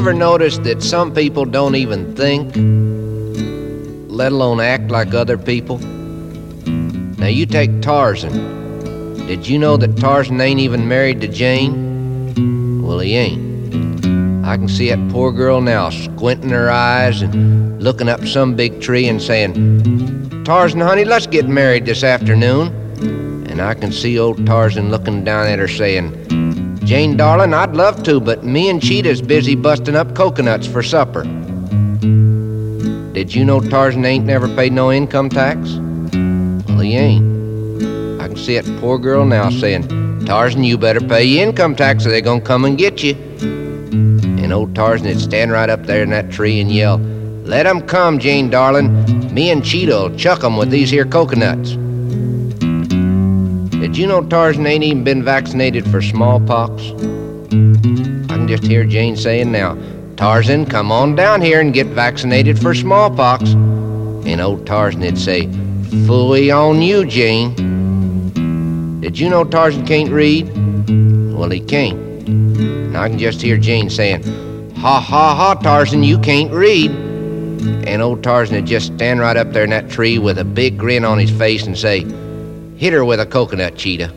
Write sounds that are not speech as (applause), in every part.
ever notice that some people don't even think, let alone act like other people? Now you take Tarzan. Did you know that Tarzan ain't even married to Jane? Well, he ain't. I can see that poor girl now squinting her eyes and looking up some big tree and saying, Tarzan, honey, let's get married this afternoon. And I can see old Tarzan looking down at her saying, Jane, darling, I'd love to, but me and Cheetah's busy busting up coconuts for supper. Did you know Tarzan ain't never paid no income tax? Well, he ain't. I can see that poor girl now saying, Tarzan, you better pay your income tax or they're gonna come and get you. And old Tarzan would stand right up there in that tree and yell, Let 'em come, Jane, darling. Me and Cheetah'll chuck 'em with these here coconuts. Did you know Tarzan ain't even been vaccinated for smallpox? I can just hear Jane saying now, Tarzan, come on down here and get vaccinated for smallpox. And old Tarzan would say, Fully on you, Jane. Did you know Tarzan can't read? Well, he can't. And I can just hear Jane saying, Ha ha ha, Tarzan, you can't read. And old Tarzan would just stand right up there in that tree with a big grin on his face and say, Hit her with a coconut, Cheetah.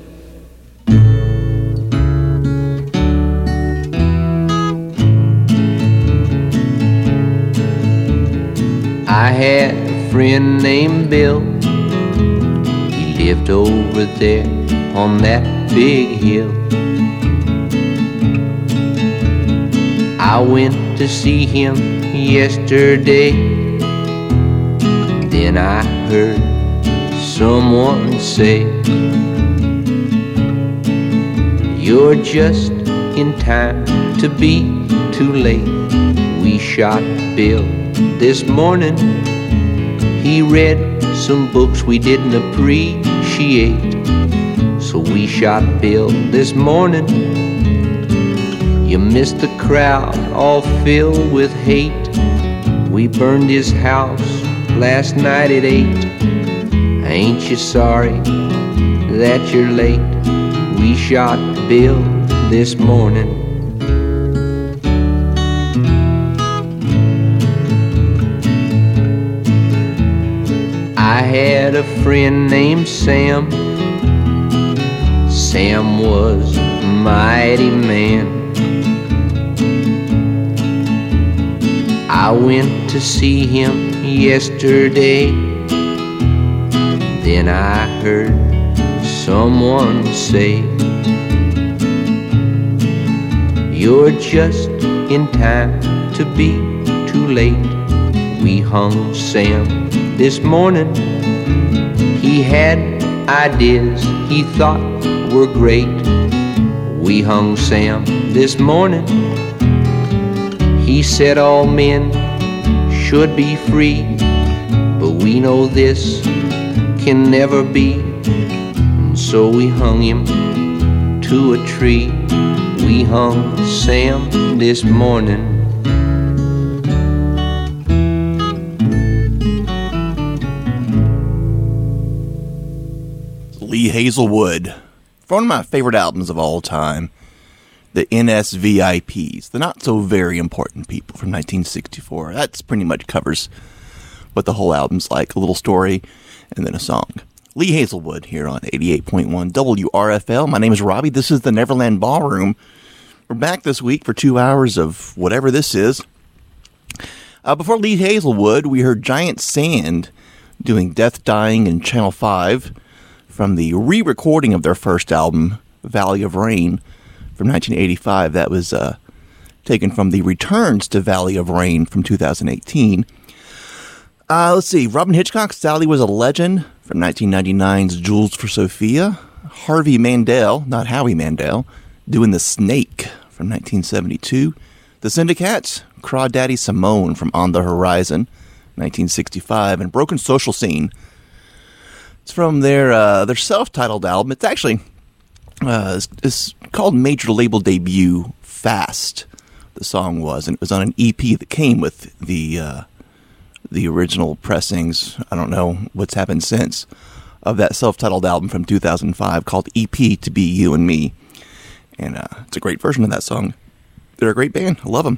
I had a friend named Bill. He lived over there on that big hill. I went to see him yesterday. Then I heard someone say, You're just in time to be too late. We shot Bill this morning. He read some books we didn't appreciate. So we shot Bill this morning. You missed the crowd all filled with hate. We burned his house last night at eight. Ain't you sorry that you're late? We shot Bill this morning. I had a friend named Sam. Sam was a mighty man. I went to see him yesterday. Then I heard someone say, You're just in time to be too late. We hung Sam this morning. He had ideas he thought were great. We hung Sam this morning. He said all men should be free, but we know this can never be. And so we hung him to a tree. We hung Sam this morning. Lee Hazlewood, one of my favorite albums of all time. the NSVIPs, the not so very important people from 1964. That's pretty much covers what the whole album's like a little story and then a song. Lee Hazlewood here on 88.1 WRFL. My name is Robbie. This is the Neverland Ballroom. We're back this week for two hours of whatever this is. Uh, before Lee Hazlewood, we heard Giant Sand doing Death Dying and Channel 5 from the re recording of their first album, Valley of Rain, from 1985. That was uh, taken from the Returns to Valley of Rain from 2018. Uh, let's see. Robyn Hitchcock, Sally was a legend from 1999's Jewels for Sophia. Harvey Mandel, not Howie Mandel, doing The Snake from 1972. The Syndicats, Crawdaddy Simone from On the Horizon, 1965, and Broken Social Scene. It's from their uh, their self-titled album. It's actually uh, it's, it's called Major Label Debut Fast. The song was, and it was on an EP that came with the uh, the original pressings. I don't know what's happened since of that self-titled album from 2005 called EP to Be You and Me, and uh, it's a great version of that song. They're a great band. I love them.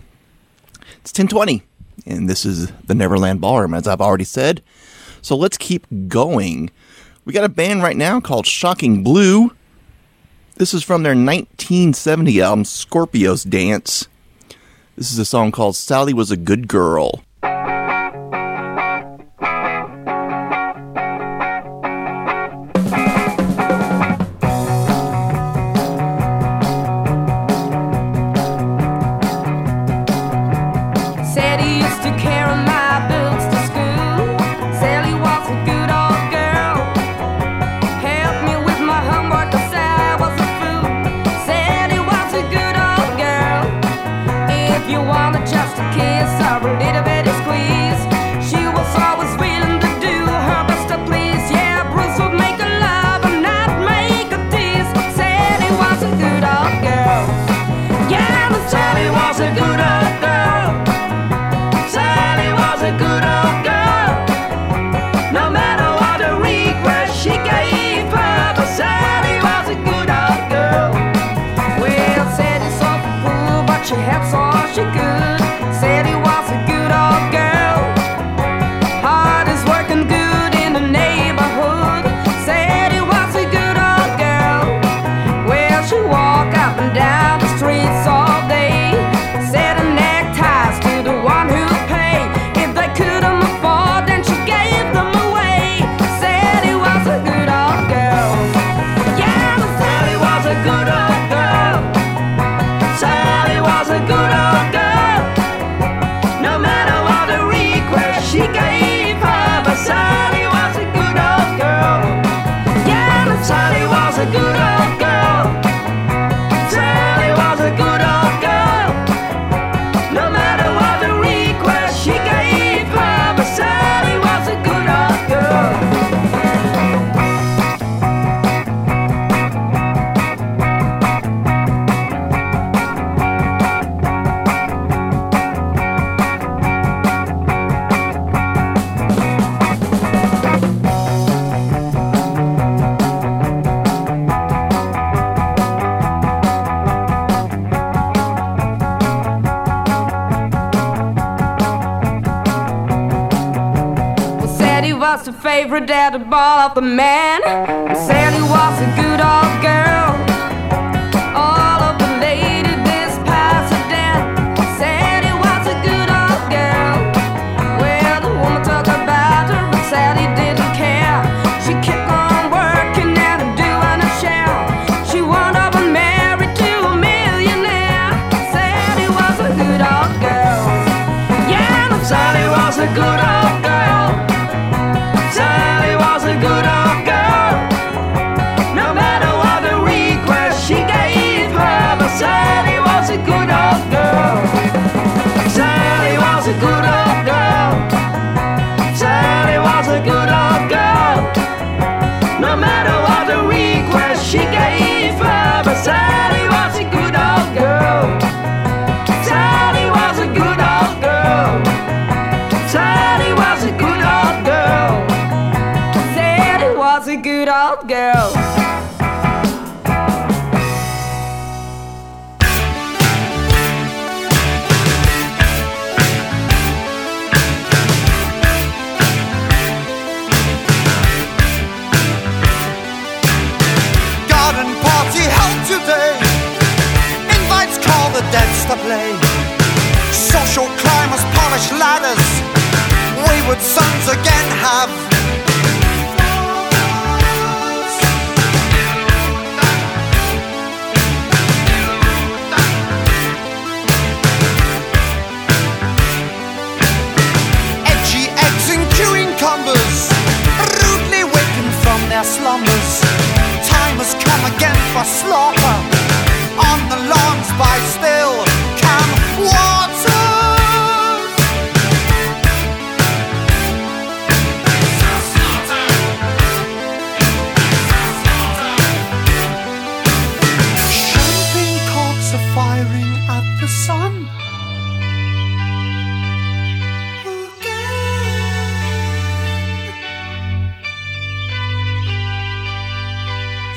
It's 1020, and this is the Neverland Ballroom, as I've already said. So let's keep going. We got a band right now called Shocking Blue. This is from their 1970 album Scorpio's Dance. This is a song called Sally Was a Good Girl. Favorite dad the ball of the man. Said he was a good old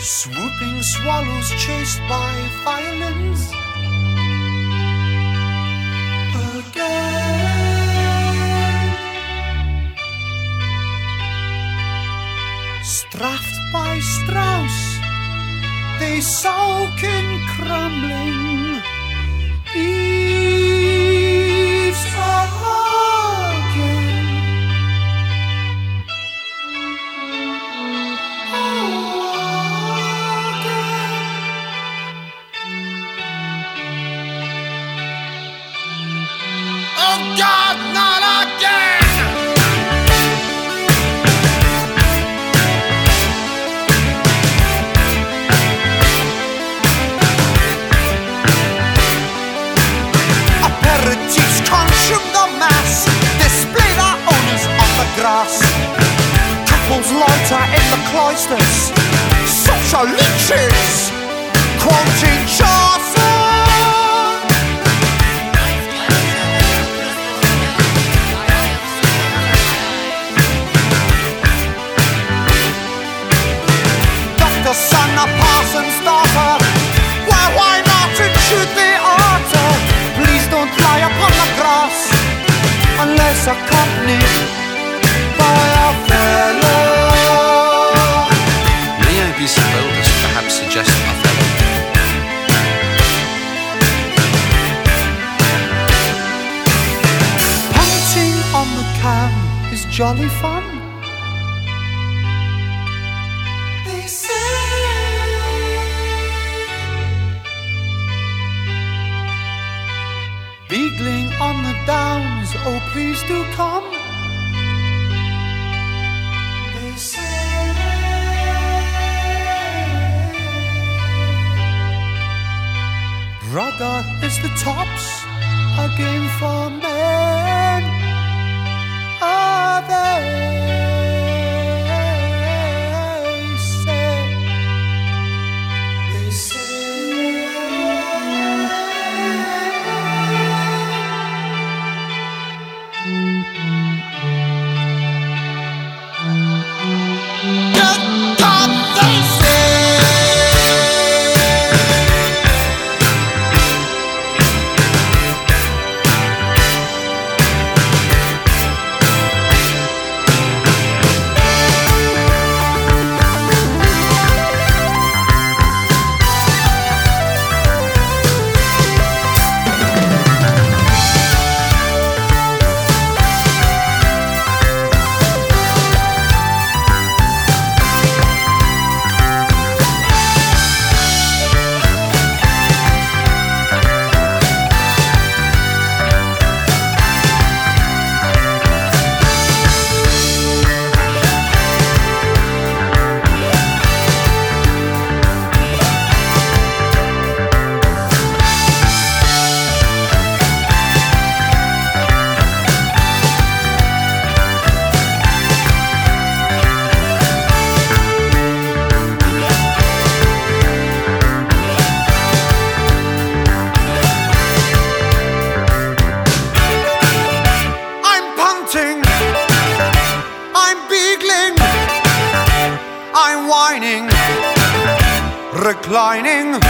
Swooping swallows chased by violins. Again. Straffed by Strauss, they soak in crumbling. E. lining.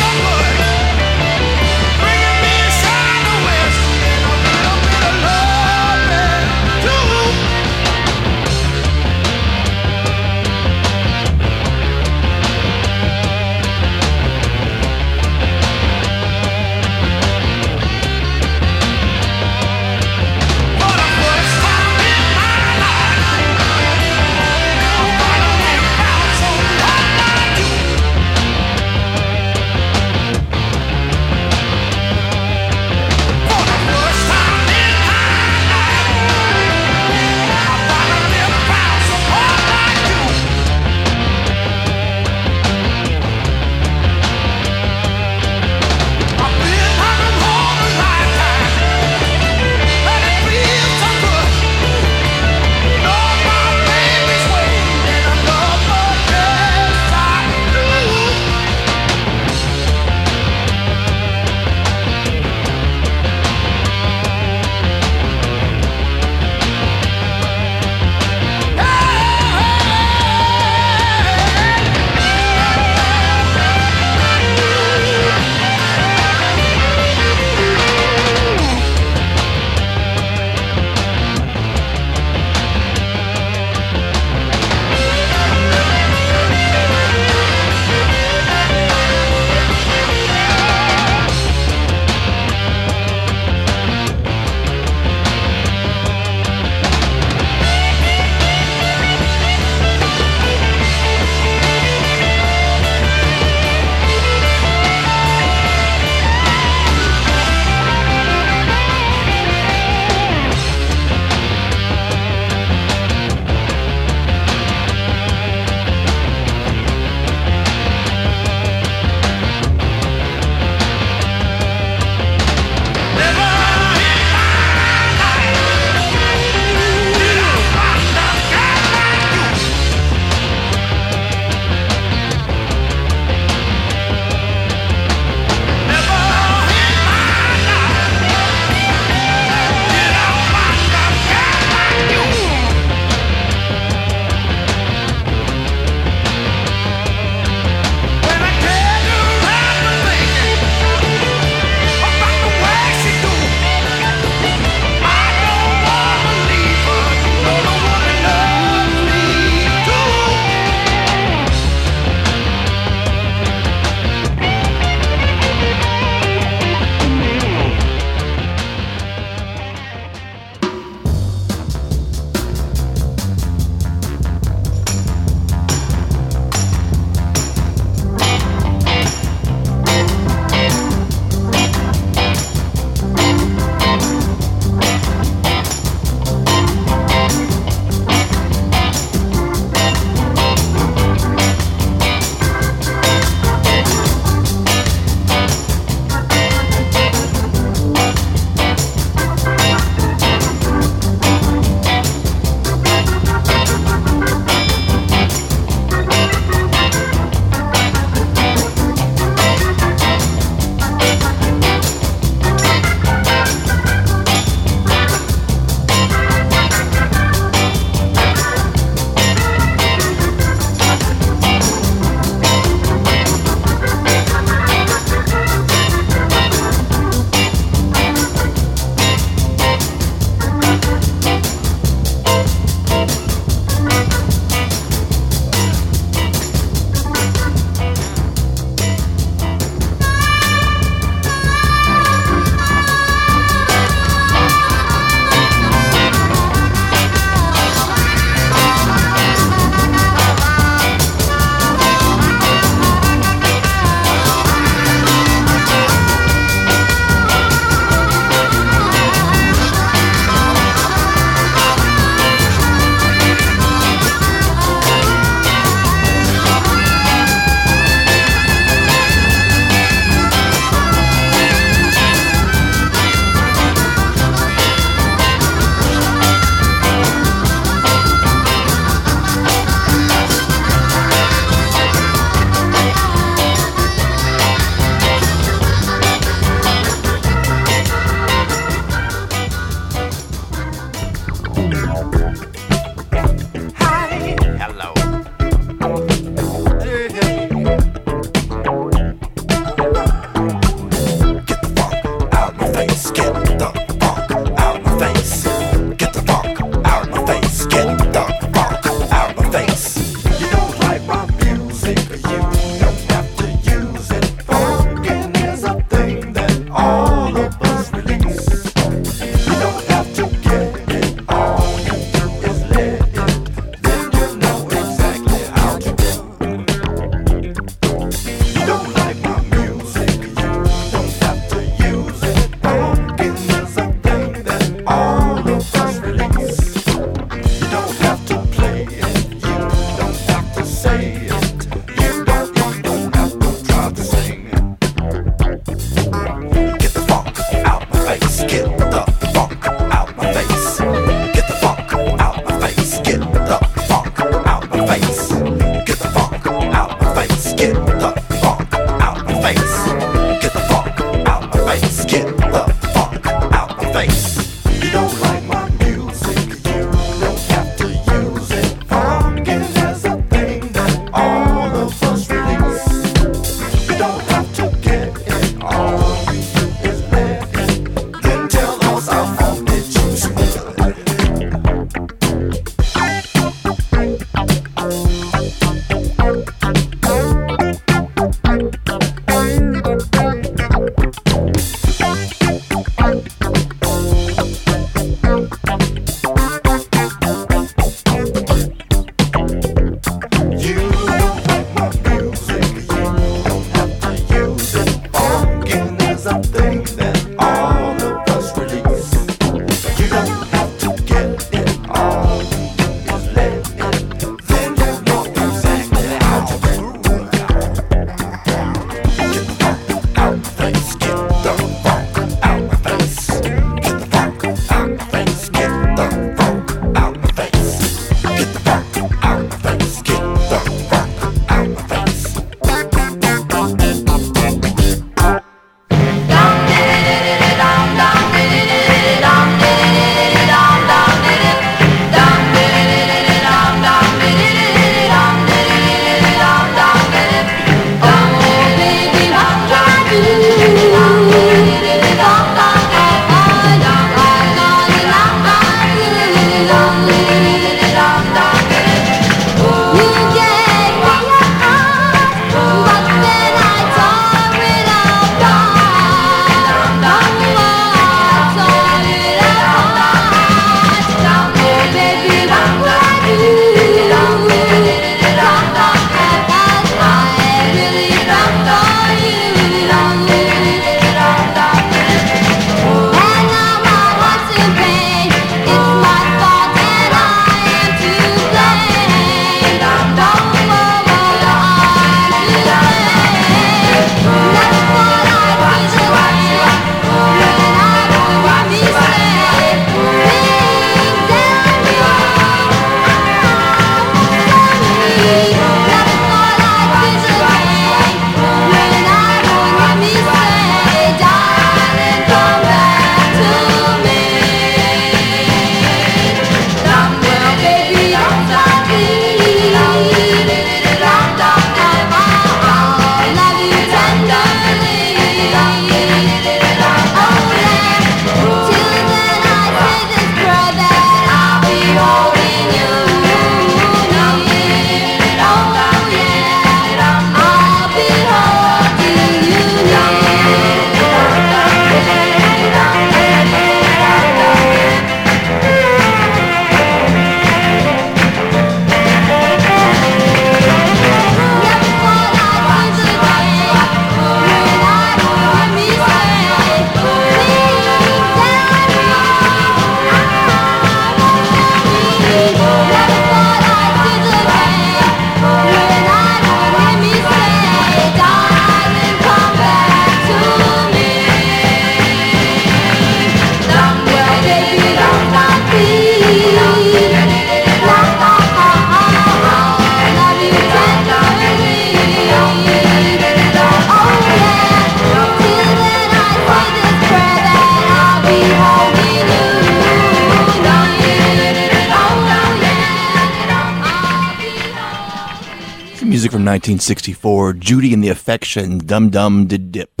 1964. Judy and the Affection, Dum Dum Did Dip.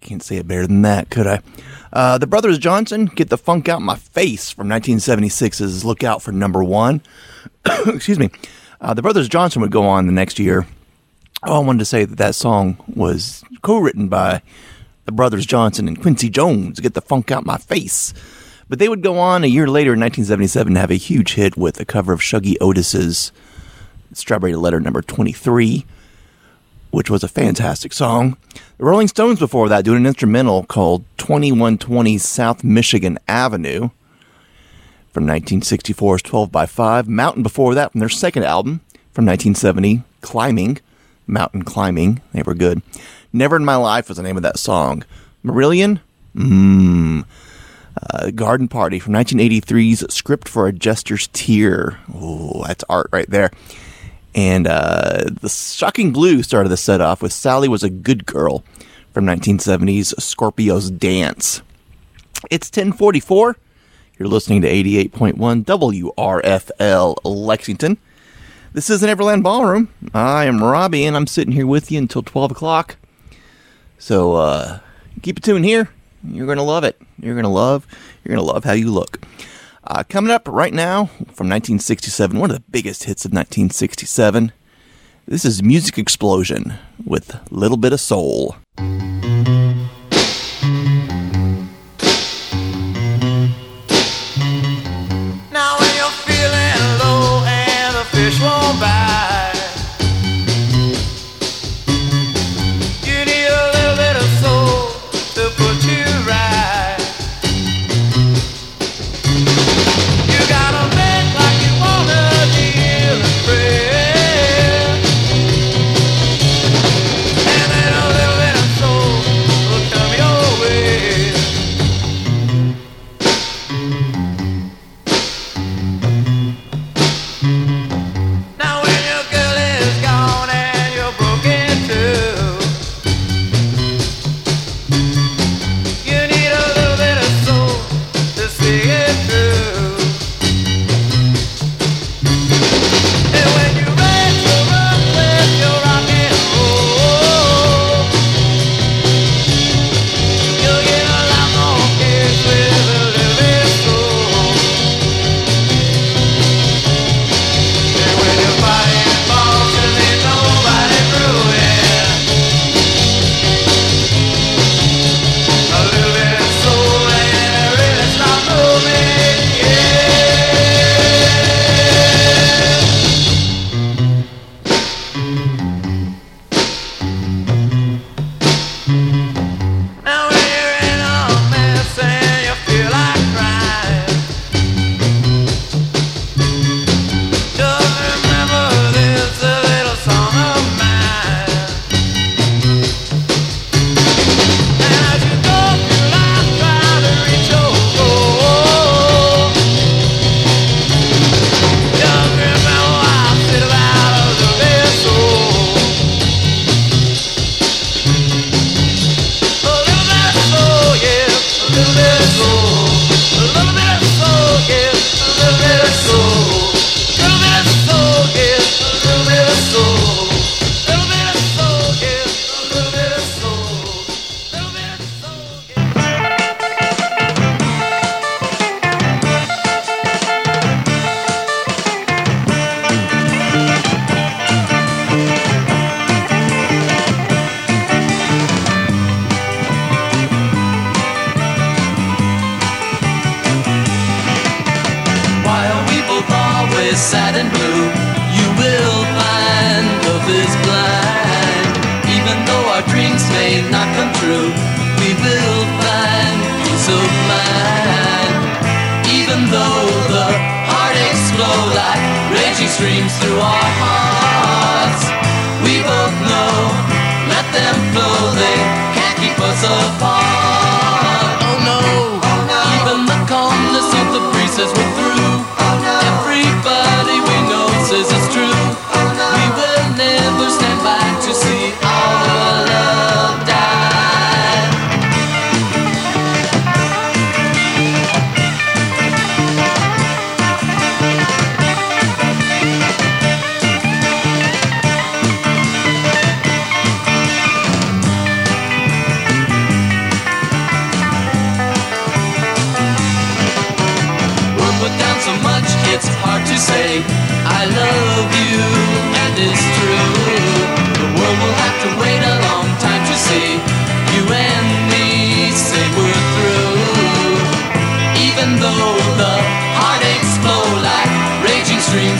Can't say it better than that, could I? Uh, the Brothers Johnson, Get the Funk Out My Face from 1976's Look Out for Number One. (coughs) Excuse me. Uh, the Brothers Johnson would go on the next year. Oh, I wanted to say that that song was co written by the Brothers Johnson and Quincy Jones, Get the Funk Out My Face. But they would go on a year later in 1977 to have a huge hit with a cover of Shuggie Otis's Strawberry Letter number 23, which was a fantastic song. The Rolling Stones before that doing an instrumental called 2120 South Michigan Avenue from 1964's 12 by 5. Mountain before that from their second album from 1970, Climbing, Mountain Climbing. They were good. Never in My Life was the name of that song. Marillion? Mmm. Uh, Garden Party from 1983's Script for a Jester's Tear. Oh, that's art right there. And uh, the Shocking Blue started the set off with Sally Was a Good Girl from 1970's Scorpio's Dance. It's 1044. You're listening to 88.1 WRFL Lexington. This is Neverland Ballroom. I am Robbie, and I'm sitting here with you until 12 o'clock. So uh, keep it tuned here. You're gonna love it. You're gonna love. You're gonna love how you look. Uh, coming up right now from 1967, one of the biggest hits of 1967. This is Music Explosion with Little Bit of Soul.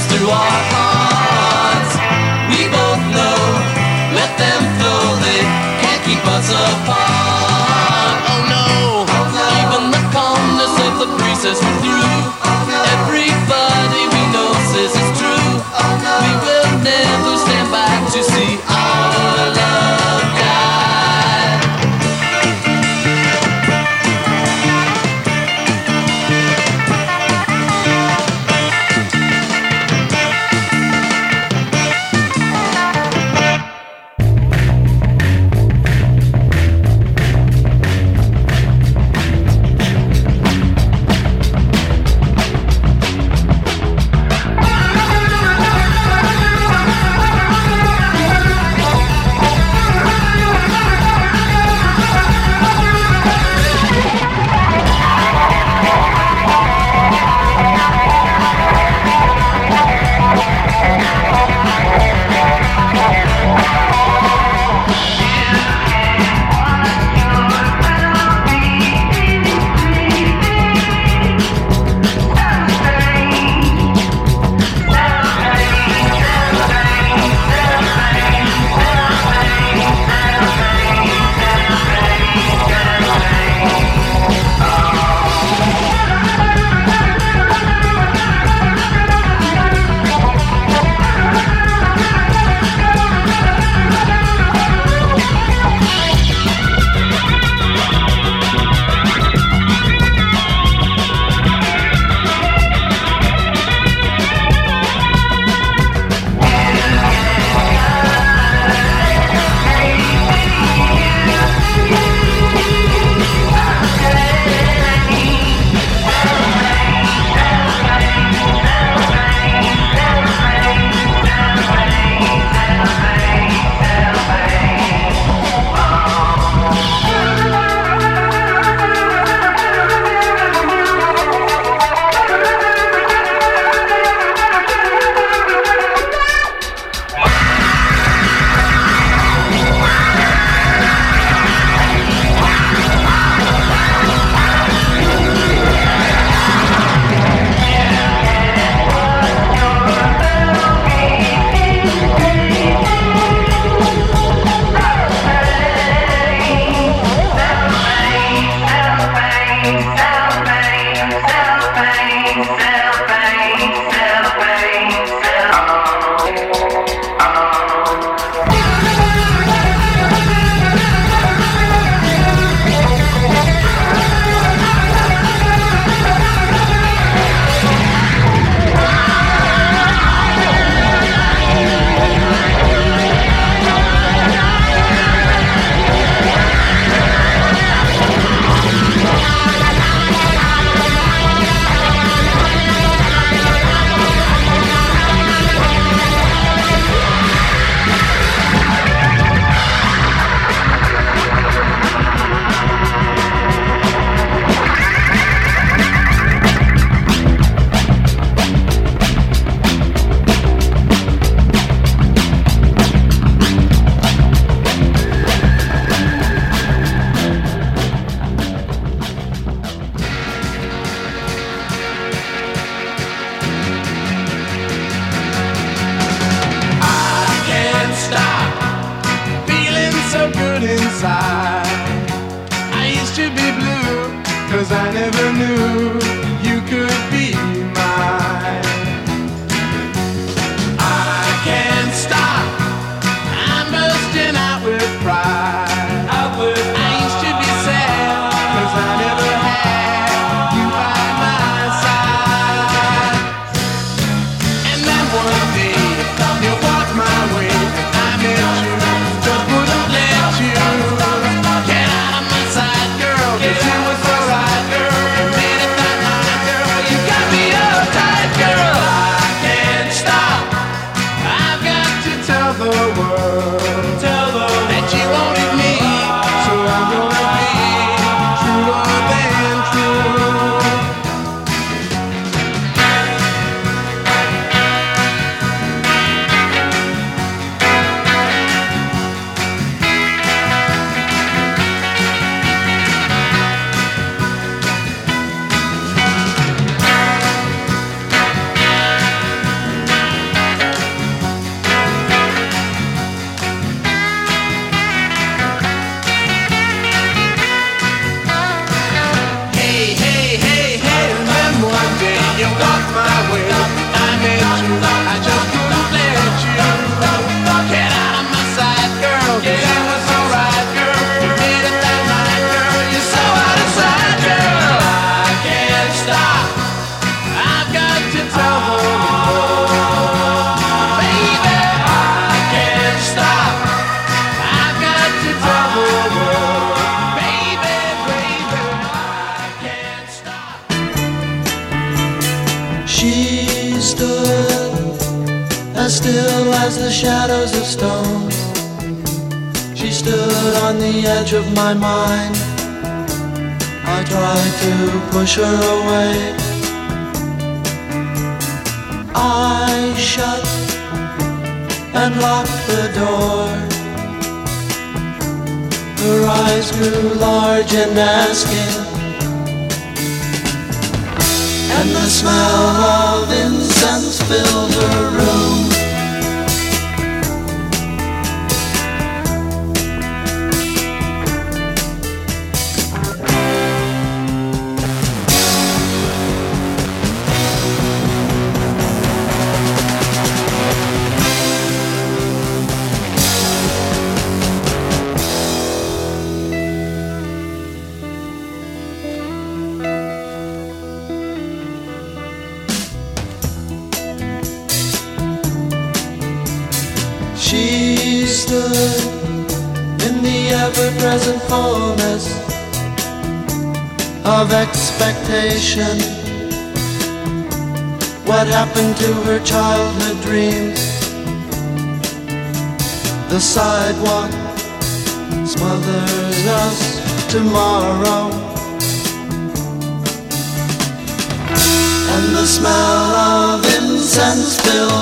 Through our hearts,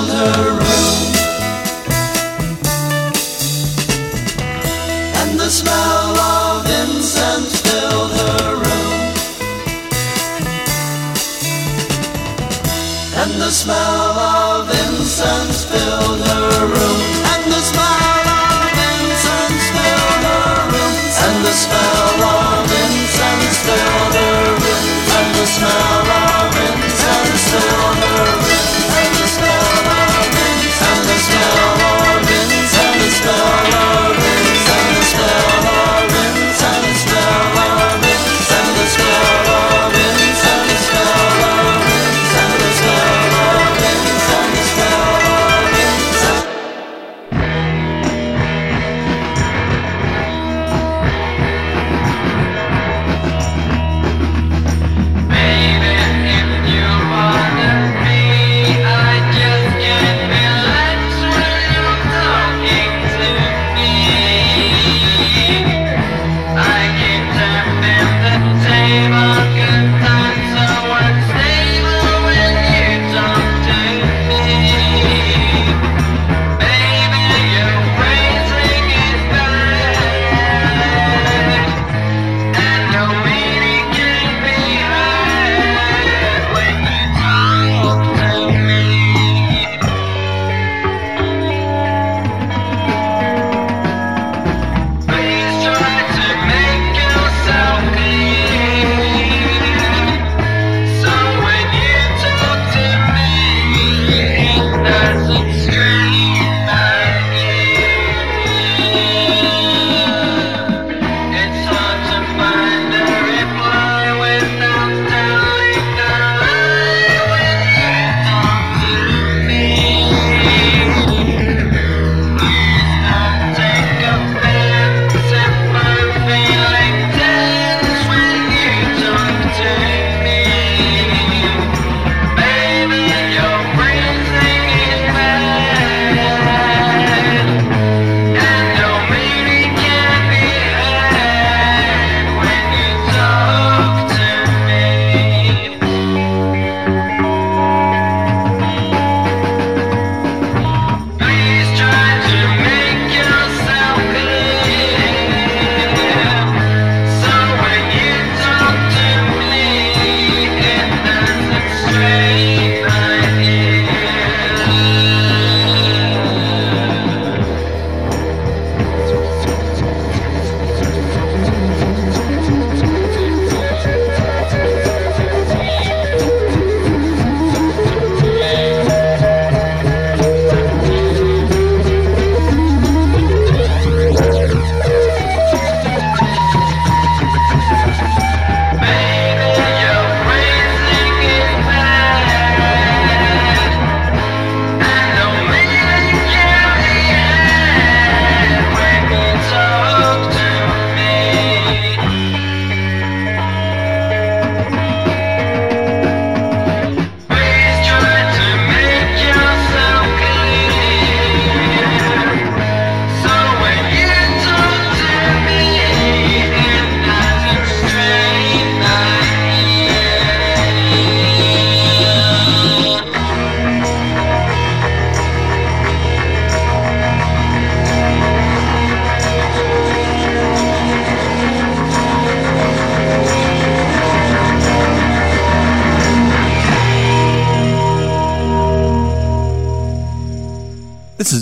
filled her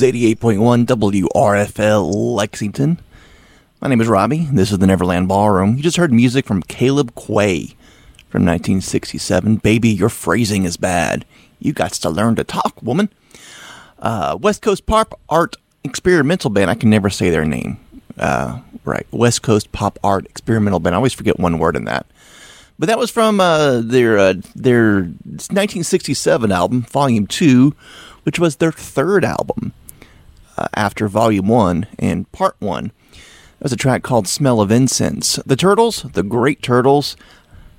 is 88.1 WRFL Lexington. My name is Robbie. This is the Neverland Ballroom. You just heard music from Caleb Quaye from 1967. Baby, your phrasing is bad. You got to learn to talk, woman. Uh, West Coast Pop Art Experimental Band. I can never say their name. Uh, right. West Coast Pop Art Experimental Band. I always forget one word in that. But that was from uh, their uh, their 1967 album, Volume Two, which was their third album uh, after Volume One and Part One. That was a track called "Smell of Incense." The Turtles, the Great Turtles,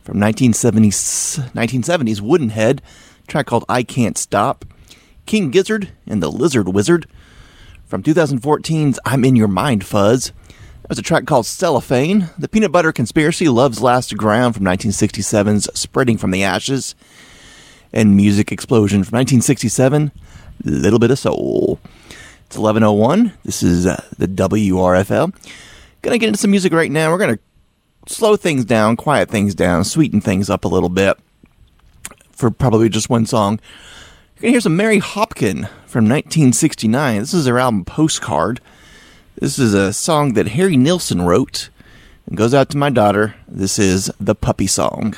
from 1970s 1970s Wooden Head, track called "I Can't Stop." King Gizzard and the Lizard Wizard from 2014's "I'm in Your Mind, Fuzz." There's a track called Cellophane. The Peanut Butter Conspiracy, Love's Last Ground from 1967's Spreading from the Ashes. And Music Explosion from 1967, Little Bit of Soul. It's 1101. This is uh, the WRFL. Gonna get into some music right now. We're gonna slow things down, quiet things down, sweeten things up a little bit for probably just one song. You're gonna hear some Mary Hopkin from 1969. This is her album Postcard. This is a song that Harry Nilsson wrote. It goes out to my daughter. This is the puppy song.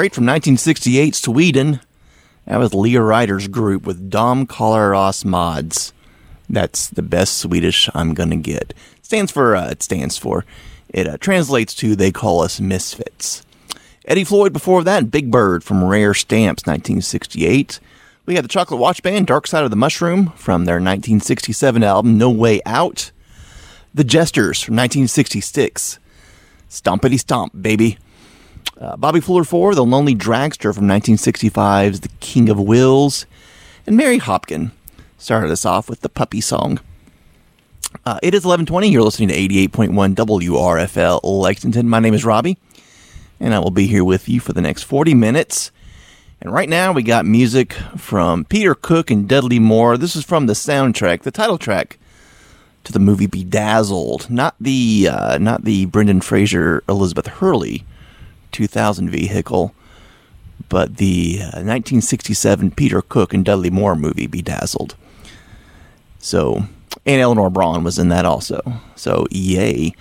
Straight from 1968, Sweden. That was Leah Ryder's group with Dom Kalaros Mods. That's the best Swedish I'm gonna get. Stands for uh, it stands for. It uh, translates to "They call us misfits." Eddie Floyd before that, Big Bird from Rare Stamps, 1968. We had the Chocolate Watch Band, Dark Side of the Mushroom from their 1967 album No Way Out. The Jesters from 1966. Stompity Stomp, baby. Uh, Bobby Fuller 4, The Lonely Dragster from 1965's The King of Wheels. And Mary Hopkin started us off with the Puppy Song. Uh, it is 1120. You're listening to 88.1 WRFL Lexington. My name is Robbie, and I will be here with you for the next 40 minutes. And right now, we got music from Peter Cook and Dudley Moore. This is from the soundtrack, the title track to the movie Bedazzled, not the uh, not the Brendan Fraser Elizabeth Hurley 2000 vehicle, but the uh, 1967 Peter Cook and Dudley Moore movie Bedazzled. So, and Eleanor Bron was in that also. So, yay!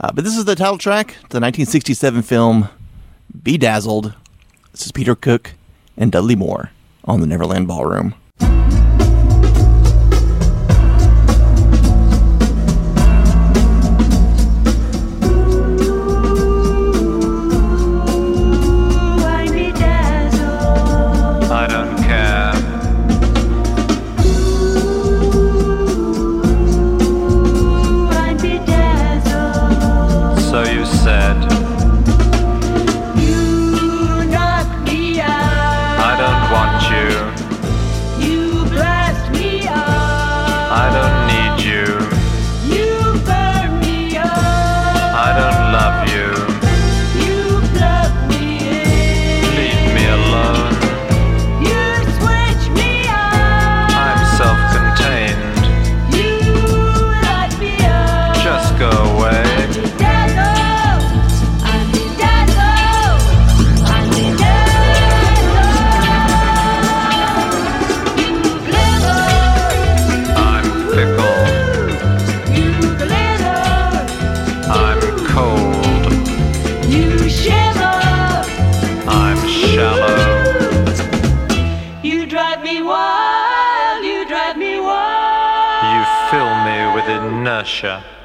Uh, but this is the title track to the 1967 film Bedazzled. This is Peter Cook and Dudley Moore on the Neverland Ballroom. Inertia.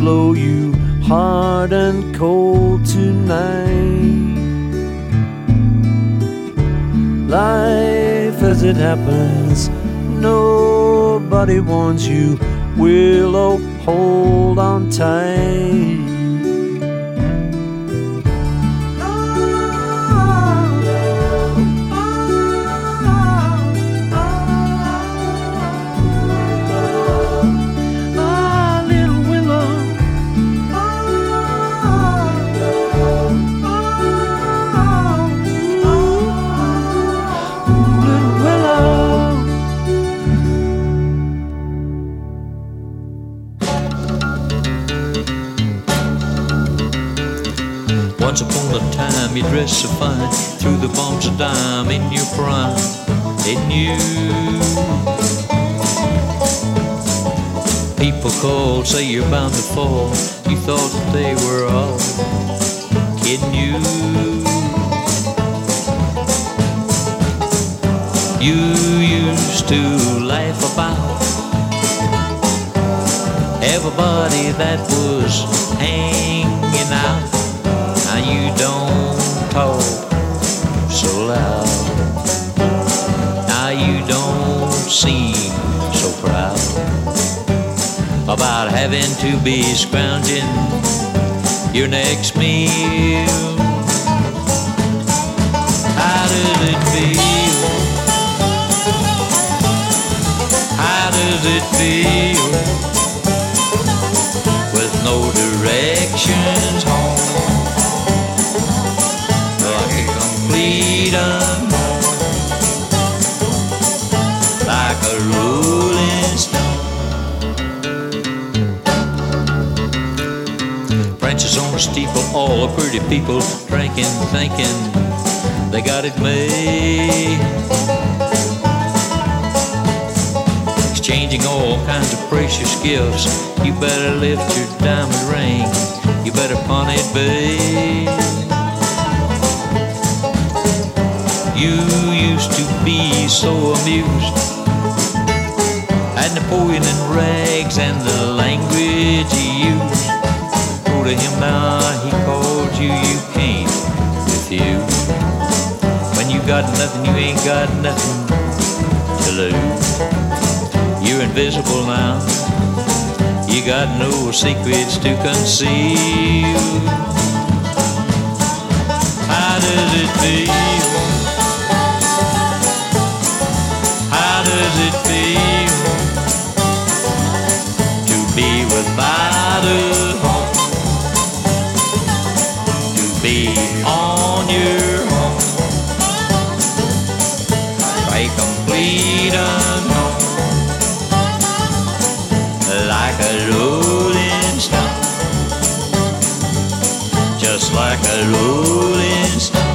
blow you hard and cold tonight. Life as it happens, nobody warns you. Willow, hold on tight. Time, you dressed so fine, threw the bombs of dime in your prime, didn't you? People called, say you're bound to fall. You thought that they were all kidding you. You used to laugh about everybody that was hanging out. Now you don't talk so loud. Now you don't seem so proud about having to be scrounging your next meal. How does it feel? How does it feel with no directions steeple, all the pretty people drinking, thinking they got it made. Exchanging all kinds of precious gifts. You better lift your diamond ring. You better pawn it, babe. You used to be so amused at Napoleon and rags and the language he used. Go to him now, he called you, you can't with you. When you got nothing, you ain't got nothing to lose. You're invisible now. You got no secrets to conceal. How does it feel? How does it feel to be without a just like a rolling stone.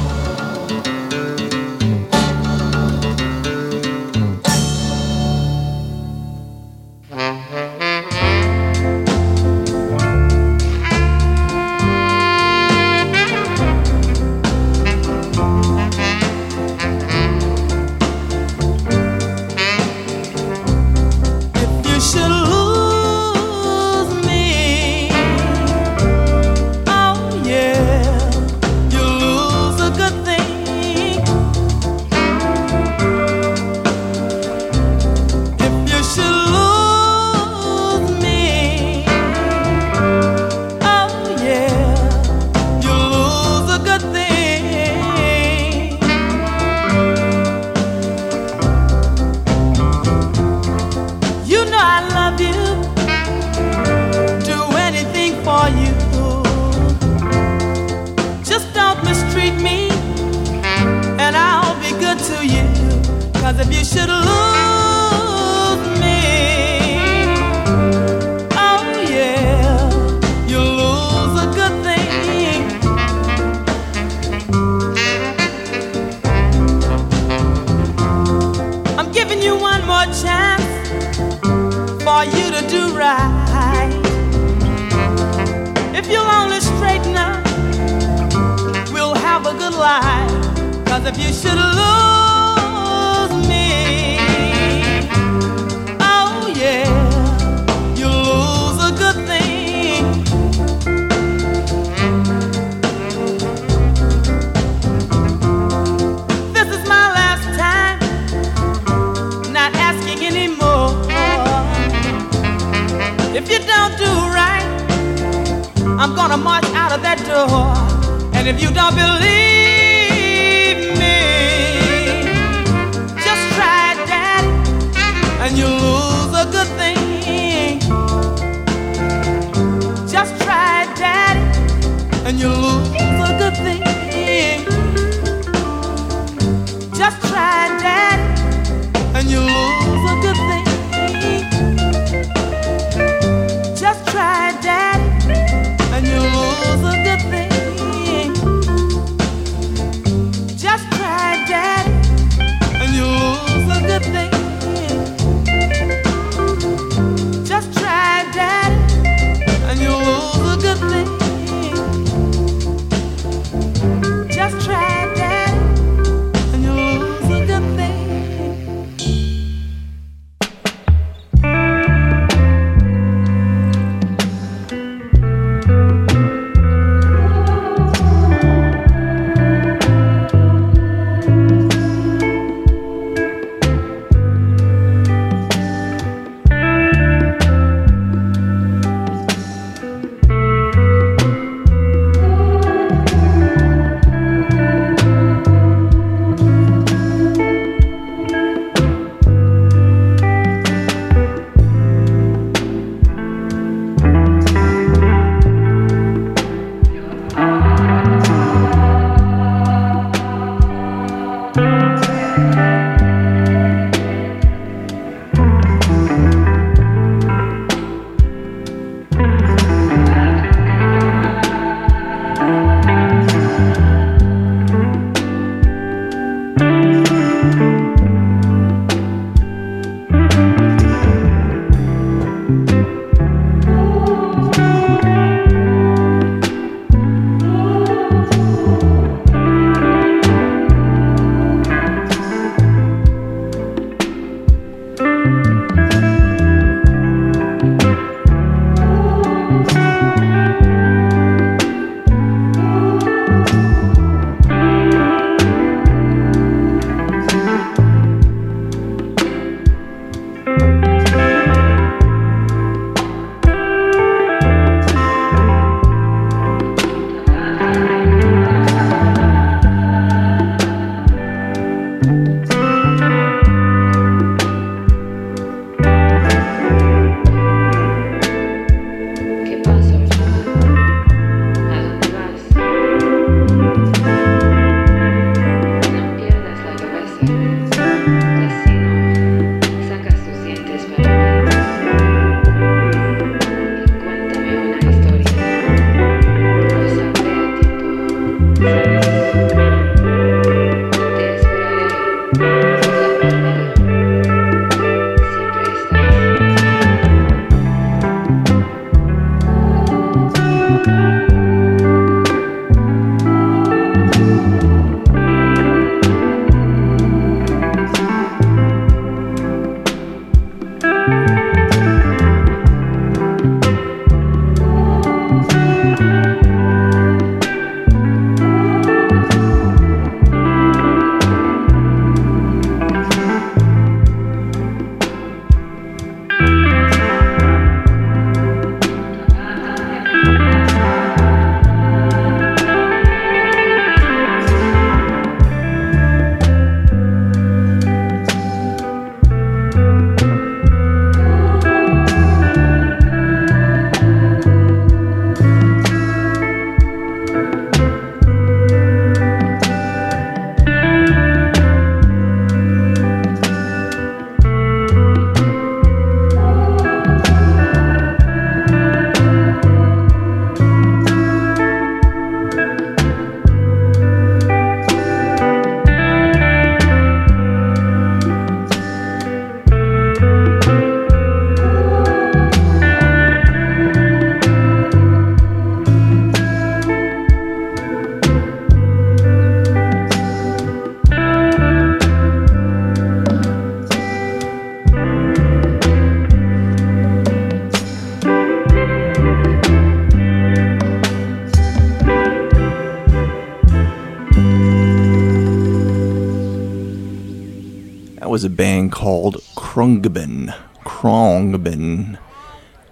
Was a band called Khruangbin. Khruangbin.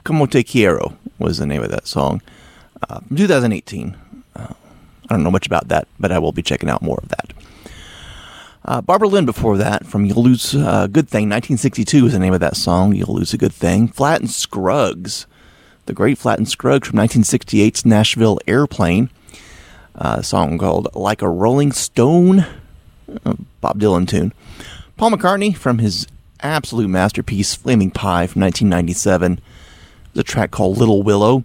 Como Te Quiero was the name of that song uh, from 2018. Uh, I don't know much about that, but I will be checking out more of that. Uh, Barbara Lynn before that from You'll Lose a Good Thing, 1962 is the name of that song, You'll Lose a Good Thing. Flatt and Scruggs, the great Flatt and Scruggs from 1968's Nashville Airplane, uh, a song called Like a Rolling Stone, uh, Bob Dylan tune. Paul McCartney from his absolute masterpiece, Flaming Pie from 1997, the track called Little Willow.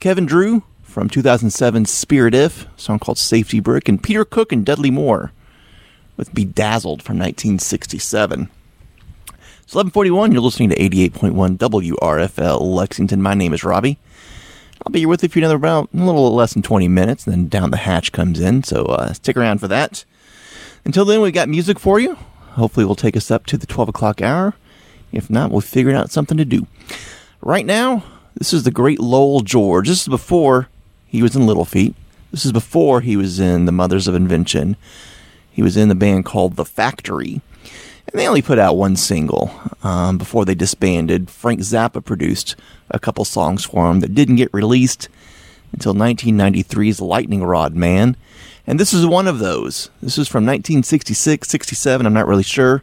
Kevin Drew from 2007's Spirit If, song called Safety Brick, and Peter Cook and Dudley Moore with Bedazzled from 1967. It's 1141. You're listening to 88.1 WRFL Lexington. My name is Robbie. I'll be here with you for another about a little less than 20 minutes, and then Down the Hatch comes in, so uh, stick around for that. Until then, we've got music for you. Hopefully, will take us up to the 12 o'clock hour. If not, we'll figure out something to do. Right now, this is the great Lowell George. This is before he was in Little Feat. This is before he was in the Mothers of Invention. He was in the band called The Factory. And they only put out one single um, before they disbanded. Frank Zappa produced a couple songs for him that didn't get released until 1993's Lightning Rod Man. And this is one of those. This is from 1966, 67, I'm not really sure.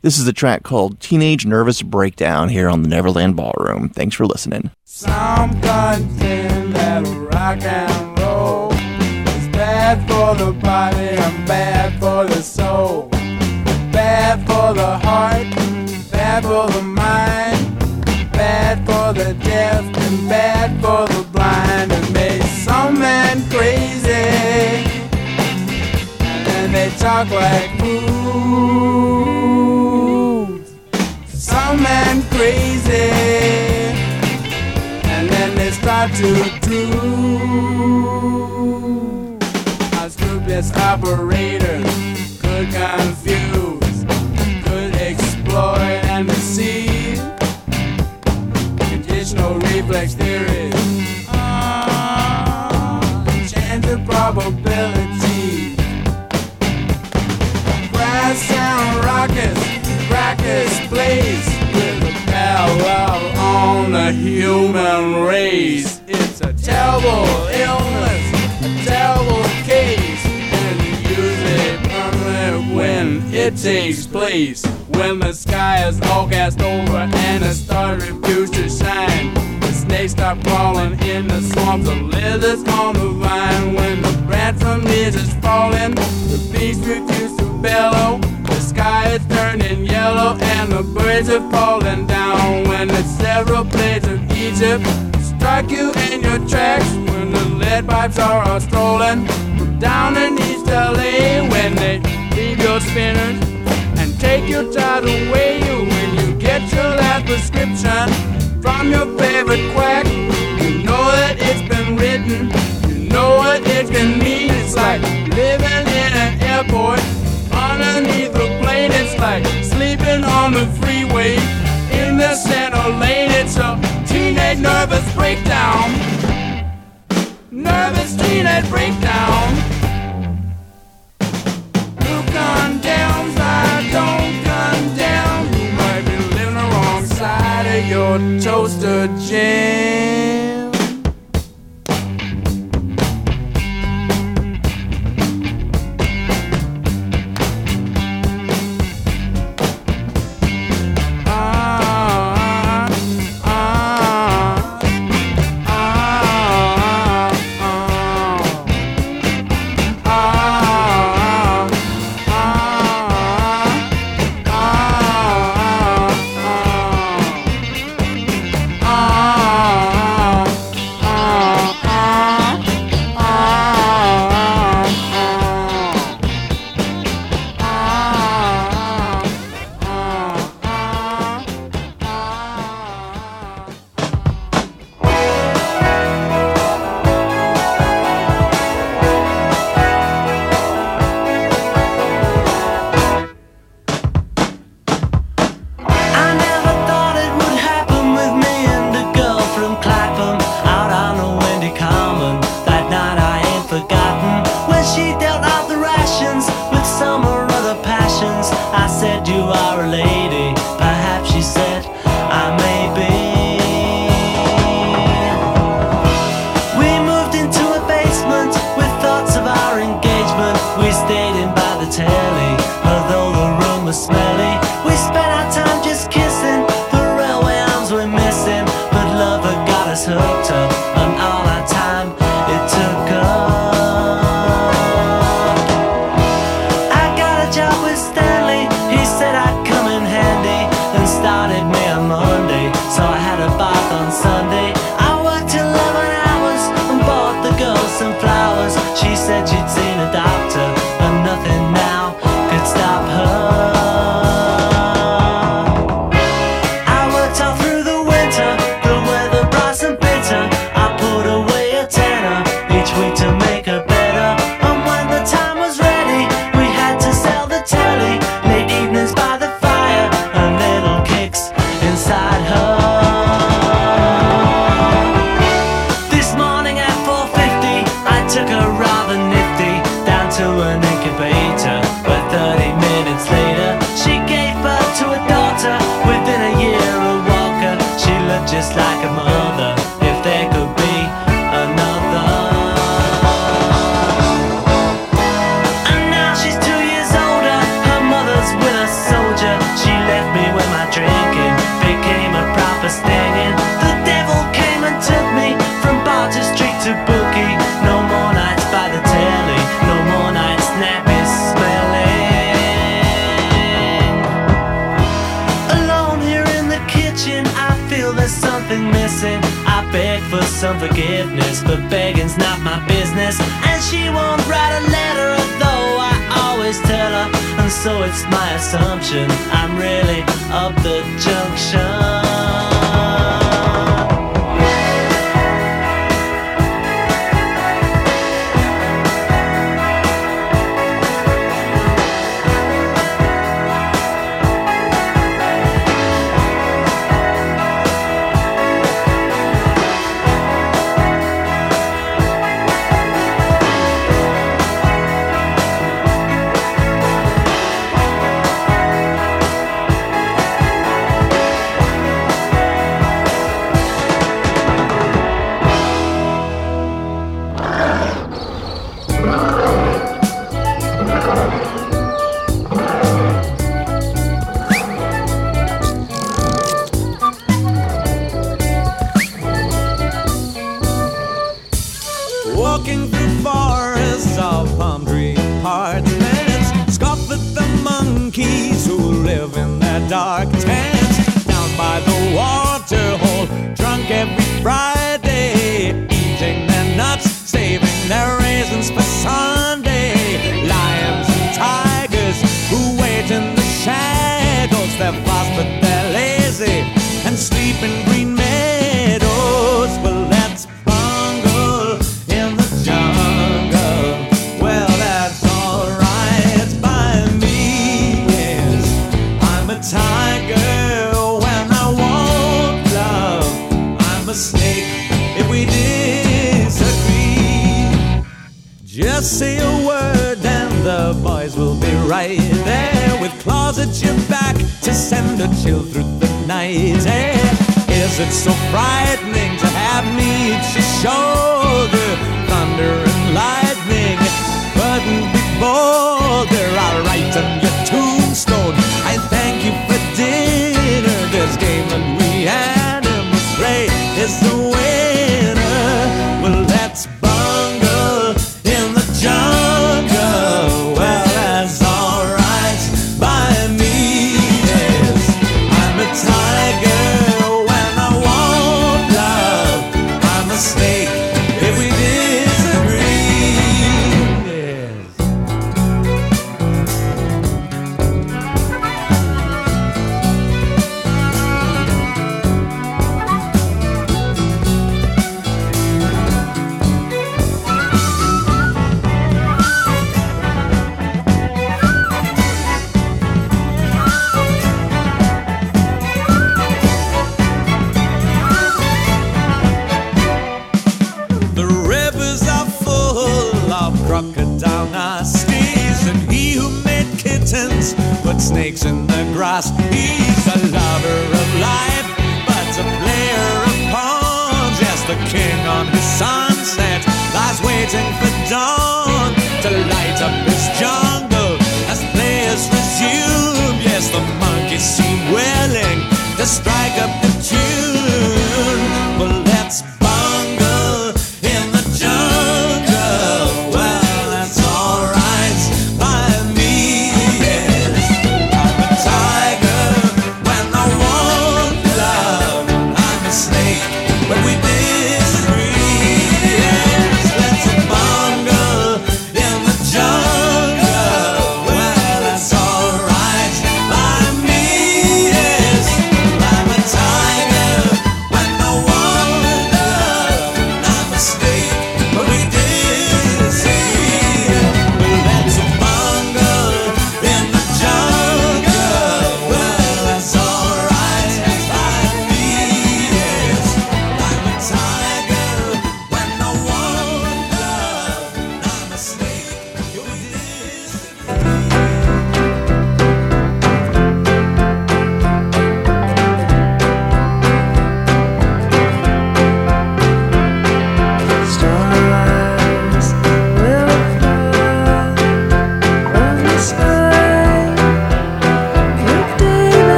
This is a track called Teenage Nervous Breakdown here on the Neverland Ballroom. Thanks for listening. That rock and roll is bad for the body and bad for the soul. Bad for the heart, bad for the mind, bad for the deaf and bad for the blind. It some man crazy, talk like fools. Some man crazy and then they start to drool. Unscrupulous operators could confuse, could exploit and deceive. Conditional reflex theory, ah, chance of probability. Sound rockets, rockets blaze with a parallel on the human race. It's a terrible illness, a terrible case, and usually permanent when it takes place. When the sky is all cast over and the stars refuse to shine. The snakes start crawling in the swamps, the lizards on the vine. When the branch from is falling, the beasts refuse bellow. The sky is turning yellow and the birds are falling down. When the several plagues of Egypt strike you in your tracks. When the lead pipes are all strolling from down in East LA. When they leave your spinners and take your child away. When you get your last prescription from your favorite quack, you know that it's been written. You know what it can mean. It's like living in an airport underneath a plane. It's like sleeping on the freeway in the center lane. It's a teenage nervous breakdown. Nervous teenage breakdown. Who condemns? I don't condemn. You might be living the wrong side of your toaster jam.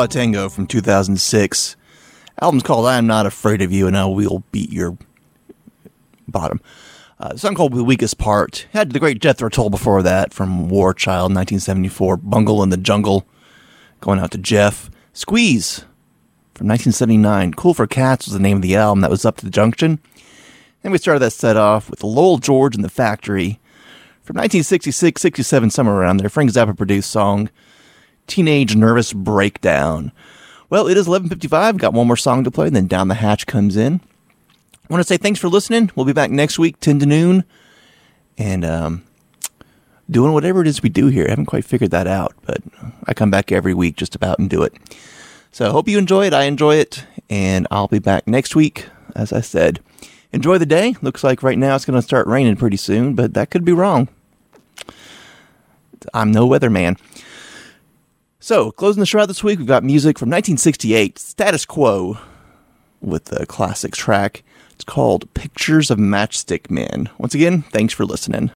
La Tengo from 2006. Album's called I Am Not Afraid of You and I Will Beat Your Bottom. Uh, song called The Weakest Part. Had the great Jethro Tull before that from War Child 1974. Bungle in the Jungle. Going out to Jeff. Squeeze from 1979. Cool for Cats was the name of the album that was up to the junction. And we started that set off with Lowell George and the Factory from 1966, 67, somewhere around there. Frank Zappa produced song Teenage Nervous Breakdown. Well, it is 11:55. Got one more song to play, and then Down the Hatch comes in. I want to say thanks for listening. We'll be back next week, 10 to noon, and um, doing whatever it is we do here. I haven't quite figured that out, but I come back every week just about and do it. So I hope you enjoy it. I enjoy it, and I'll be back next week. As I said, enjoy the day. Looks like right now it's going to start raining pretty soon, but that could be wrong. I'm no weatherman. So, closing the show out this week, we've got music from 1968, Status Quo, with the classic track. It's called Pictures of Matchstick Men. Once again, thanks for listening.